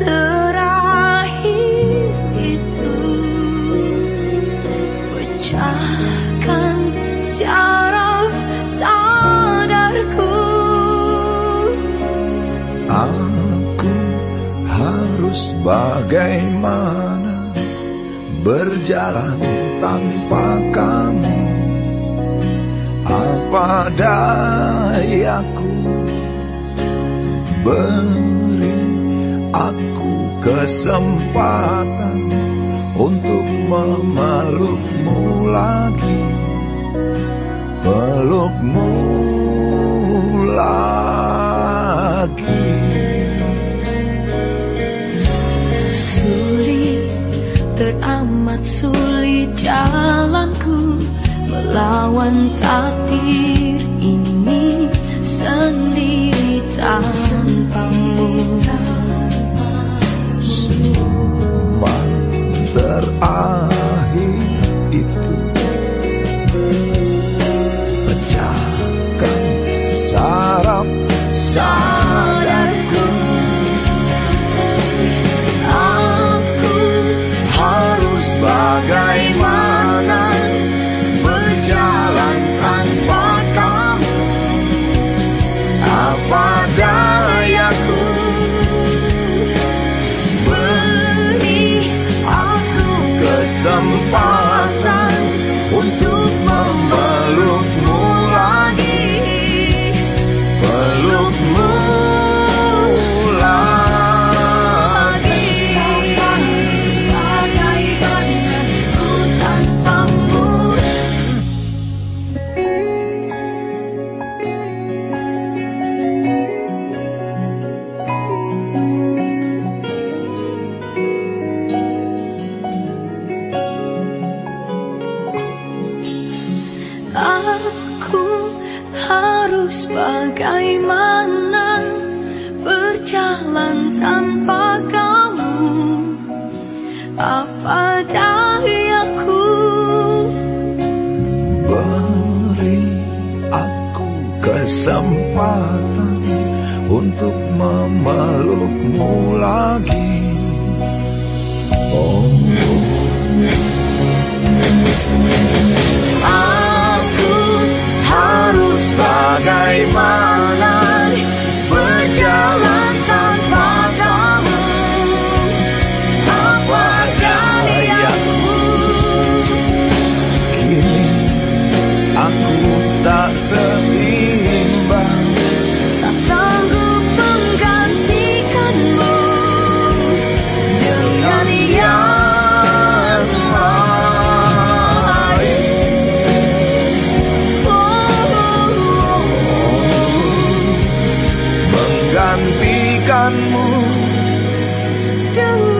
Terakhir itu. Pecahkan syaraf sadarku. Aku harus bagaimana Berjalan tanpa kamu? Apa dayaku aku kesempatan Untuk memelukmu lagi. Pelukmu lagi. Sulit, teramat sulit jalanku Melawan takdir ini sendiri Aku harus bagaimana berjalan tanpa kamu? Apa dayaku Beri aku kesempatan Untuk memelukmu lagi bagaimana tanganmu dengan